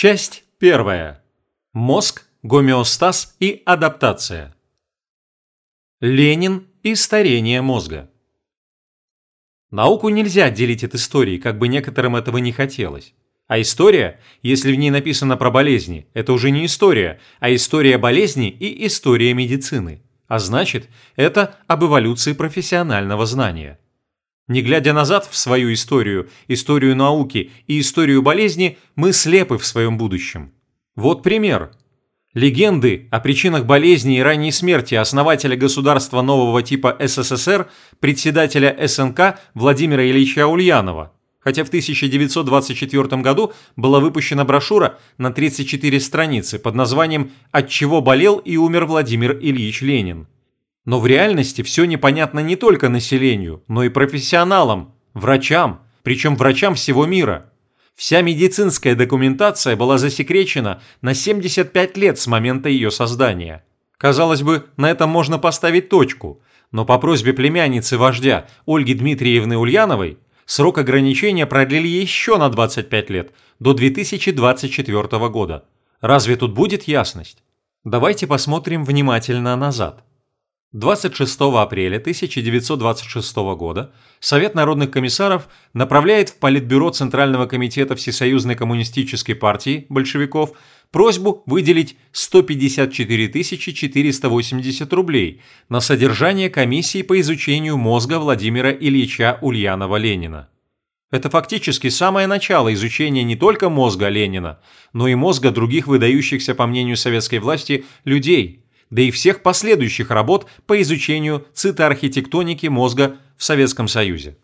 Часть первая. Мозг, гомеостаз и адаптация. Ленин и старение мозга. Науку нельзя делить от истории, как бы некоторым этого не хотелось. А история, если в ней написано про болезни, это уже не история, а история болезни и история медицины. А значит, это об эволюции профессионального знания. Не глядя назад в свою историю, историю науки и историю болезни, мы слепы в своем будущем. Вот пример. Легенды о причинах болезни и ранней смерти основателя государства нового типа СССР, председателя СНК Владимира Ильича Ульянова. Хотя в 1924 году была выпущена брошюра на 34 страницы под названием «От чего болел и умер Владимир Ильич Ленин». Но в реальности все непонятно не только населению, но и профессионалам, врачам, причем врачам всего мира. Вся медицинская документация была засекречена на 75 лет с момента ее создания. Казалось бы, на этом можно поставить точку, но по просьбе племянницы вождя Ольги Дмитриевны Ульяновой срок ограничения продлили еще на 25 лет, до 2024 года. Разве тут будет ясность? Давайте посмотрим внимательно назад. 26 апреля 1926 года Совет народных комиссаров направляет в Политбюро Центрального комитета Всесоюзной коммунистической партии большевиков просьбу выделить 154 480 рублей на содержание комиссии по изучению мозга Владимира Ильича Ульянова-Ленина. Это фактически самое начало изучения не только мозга Ленина, но и мозга других выдающихся, по мнению советской власти, людей – да и всех последующих работ по изучению цитоархитектоники мозга в Советском Союзе.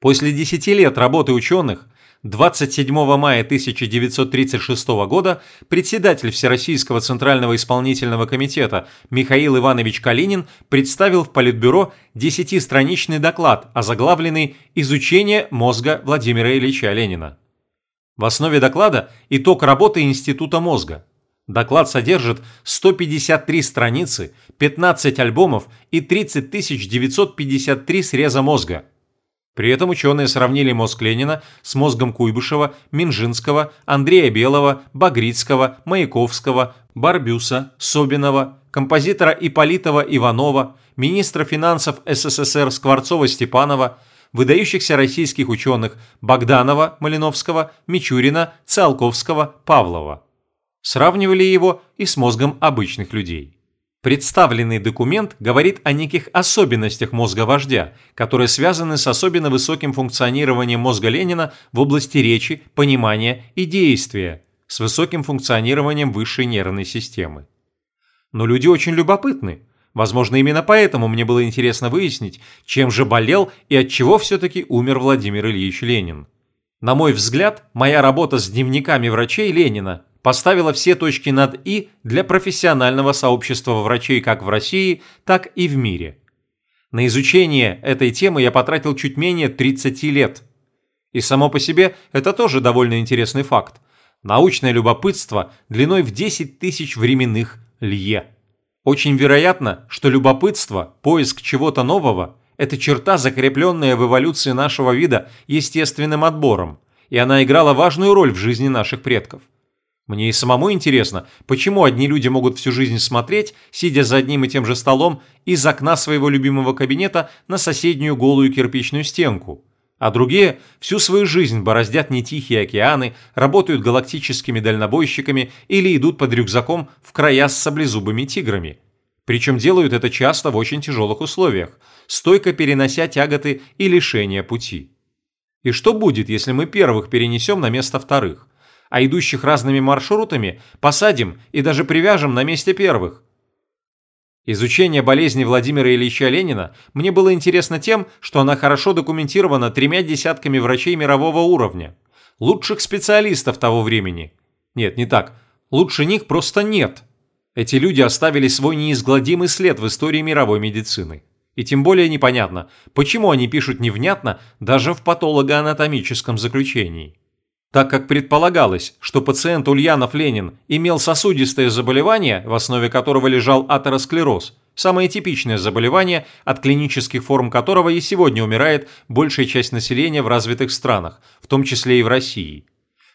После 10 лет работы ученых 27 мая 1936 года председатель Всероссийского Центрального исполнительного комитета Михаил Иванович Калинин представил в Политбюро 10-страничный доклад, озаглавленный «Изучение мозга Владимира Ильича Ленина». В основе доклада итог работы Института мозга – Доклад содержит 153 страницы, 15 альбомов и 30 953 среза мозга. При этом ученые сравнили мозг Ленина с мозгом Куйбышева, Минжинского, Андрея Белого, Багрицкого, Маяковского, Барбюса, Собинова, композитора Иполитова Иванова, министра финансов СССР Скворцова-Степанова, выдающихся российских ученых Богданова, Малиновского, Мичурина, Циолковского, Павлова. Сравнивали его и с мозгом обычных людей. Представленный документ говорит о неких особенностях мозга вождя, которые связаны с особенно высоким функционированием мозга Ленина в области речи, понимания и действия, с высоким функционированием высшей нервной системы. Но люди очень любопытны. Возможно, именно поэтому мне было интересно выяснить, чем же болел и от чего все-таки умер Владимир Ильич Ленин. На мой взгляд, моя работа с дневниками врачей Ленина поставила все точки над «и» для профессионального сообщества врачей как в России, так и в мире. На изучение этой темы я потратил чуть менее 30 лет. И само по себе это тоже довольно интересный факт. Научное любопытство длиной в 10 тысяч временных лье. Очень вероятно, что любопытство, поиск чего-то нового – это черта, закрепленная в эволюции нашего вида естественным отбором, и она играла важную роль в жизни наших предков – мне и самому интересно, почему одни люди могут всю жизнь смотреть, сидя за одним и тем же столом, из окна своего любимого кабинета на соседнюю голую кирпичную стенку, а другие всю свою жизнь бороздят не тихие океаны, работают галактическими дальнобойщиками или идут под рюкзаком в края с саблезубыми тиграми. Причем делают это часто в очень тяжелых условиях, стойко перенося тяготы и лишения пути. И что будет, если мы первых перенесем на место вторых? А идущих разными маршрутами посадим и даже привяжем на месте первых. Изучение болезни Владимира Ильича Ленина мне было интересно тем, что она хорошо документирована тремя десятками врачей мирового уровня, лучших специалистов того времени. Нет, не так. Лучше них просто нет. Эти люди оставили свой неизгладимый след в истории мировой медицины. И тем более непонятно, почему они пишут невнятно даже в патологоанатомическом заключении так как предполагалось, что пациент Ульянов Ленин имел сосудистое заболевание, в основе которого лежал атеросклероз, самое типичное заболевание, от клинических форм которого и сегодня умирает большая часть населения в развитых странах, в том числе и в России,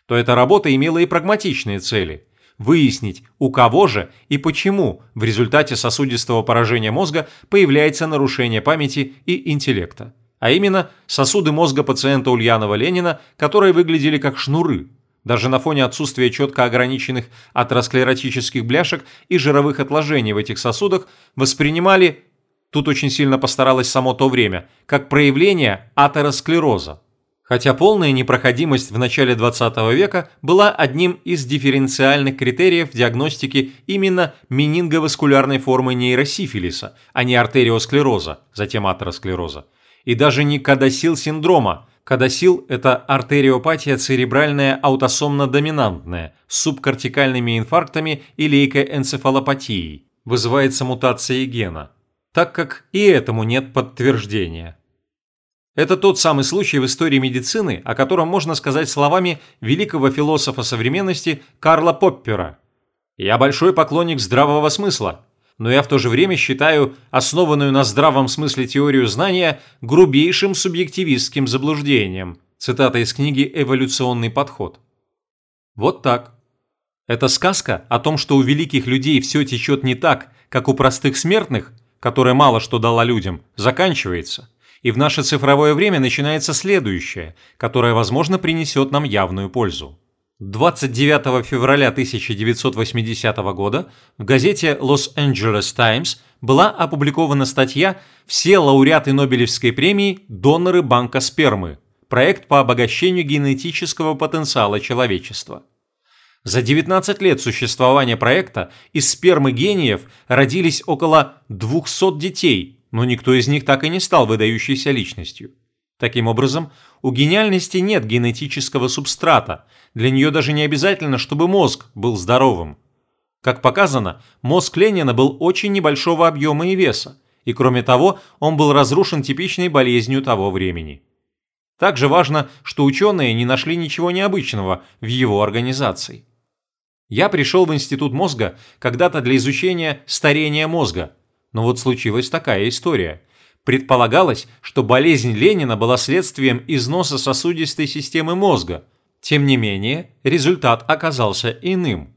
то эта работа имела и прагматичные цели – выяснить, у кого же и почему в результате сосудистого поражения мозга появляется нарушение памяти и интеллекта, а именно сосуды мозга пациента Ульянова-Ленина, которые выглядели как шнуры, даже на фоне отсутствия четко ограниченных атеросклеротических бляшек и жировых отложений в этих сосудах воспринимали, тут очень сильно постаралось само то время, как проявление атеросклероза. Хотя полная непроходимость в начале 20 века была одним из дифференциальных критериев диагностики именно менинговаскулярной формы нейросифилиса, а не артериосклероза, затем атеросклероза, и даже не кадасил-синдрома. Кадасил – это артериопатия церебральная аутосомно-доминантная с субкортикальными инфарктами и лейкоэнцефалопатией, вызывается мутацией гена, так как и этому нет подтверждения. Это тот самый случай в истории медицины, о котором можно сказать словами великого философа современности Карла Поппера. «Я большой поклонник здравого смысла, но я в то же время считаю основанную на здравом смысле теорию знания грубейшим субъективистским заблуждением». Цитата из книги «Эволюционный подход». Вот так. Это сказка о том, что у великих людей все течет не так, как у простых смертных, которая мало что дала людям, заканчивается и в наше цифровое время начинается следующее, которое, возможно, принесет нам явную пользу. 29 февраля 1980 года в газете Los Angeles Times была опубликована статья «Все лауреаты Нобелевской премии – доноры банка спермы. Проект по обогащению генетического потенциала человечества». За 19 лет существования проекта из спермы гениев родились около 200 детей, но никто из них так и не стал выдающейся личностью. Таким образом, у гениальности нет генетического субстрата, для нее даже не обязательно, чтобы мозг был здоровым. Как показано, мозг Ленина был очень небольшого объема и веса, и кроме того, он был разрушен типичной болезнью того времени. Также важно, что ученые не нашли ничего необычного в его организации. Я пришел в Институт мозга когда-то для изучения старения мозга – но вот случилась такая история. Предполагалось, что болезнь Ленина была следствием износа сосудистой системы мозга. Тем не менее, результат оказался иным.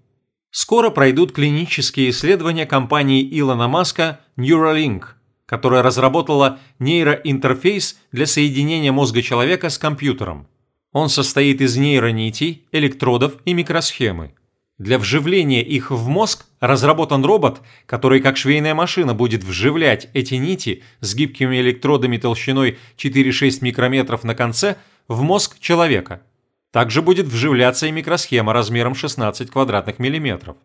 Скоро пройдут клинические исследования компании Илона Маска Neuralink, которая разработала нейроинтерфейс для соединения мозга человека с компьютером. Он состоит из нейронитей, электродов и микросхемы. Для вживления их в мозг разработан робот, который как швейная машина будет вживлять эти нити с гибкими электродами толщиной 4-6 микрометров на конце в мозг человека. Также будет вживляться и микросхема размером 16 квадратных миллиметров.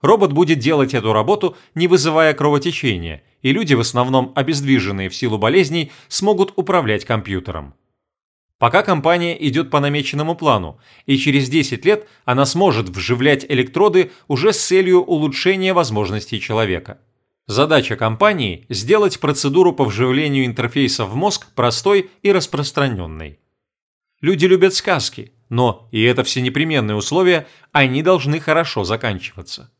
Робот будет делать эту работу, не вызывая кровотечения, и люди, в основном обездвиженные в силу болезней, смогут управлять компьютером. Пока компания идет по намеченному плану, и через 10 лет она сможет вживлять электроды уже с целью улучшения возможностей человека. Задача компании – сделать процедуру по вживлению интерфейса в мозг простой и распространенной. Люди любят сказки, но, и это все непременные условия, они должны хорошо заканчиваться.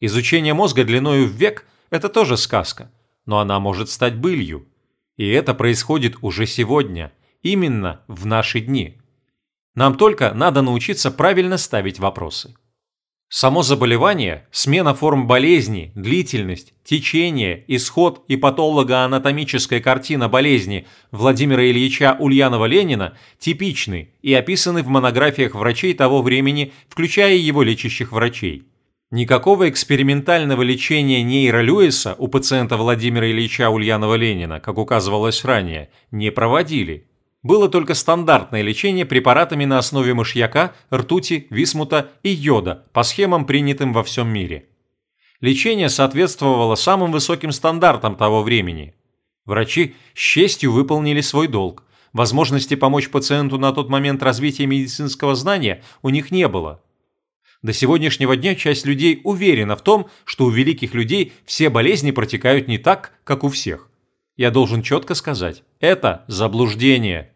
Изучение мозга длиною в век – это тоже сказка, но она может стать былью. И это происходит уже сегодня – именно в наши дни. Нам только надо научиться правильно ставить вопросы. Само заболевание, смена форм болезни, длительность, течение, исход и патологоанатомическая картина болезни Владимира Ильича Ульянова-Ленина типичны и описаны в монографиях врачей того времени, включая его лечащих врачей. Никакого экспериментального лечения нейра у пациента Владимира Ильича Ульянова-Ленина, как указывалось ранее, не проводили было только стандартное лечение препаратами на основе мышьяка, ртути, висмута и йода по схемам, принятым во всем мире. Лечение соответствовало самым высоким стандартам того времени. Врачи с честью выполнили свой долг. Возможности помочь пациенту на тот момент развития медицинского знания у них не было. До сегодняшнего дня часть людей уверена в том, что у великих людей все болезни протекают не так, как у всех. Я должен четко сказать, это заблуждение.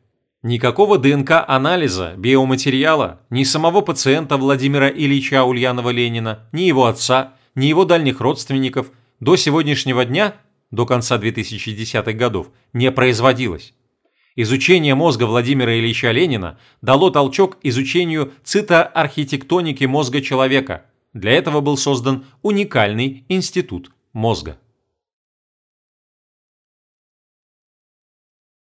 Никакого ДНК-анализа, биоматериала, ни самого пациента Владимира Ильича Ульянова-Ленина, ни его отца, ни его дальних родственников до сегодняшнего дня, до конца 2010-х годов, не производилось. Изучение мозга Владимира Ильича Ленина дало толчок изучению цитоархитектоники мозга человека. Для этого был создан уникальный институт мозга.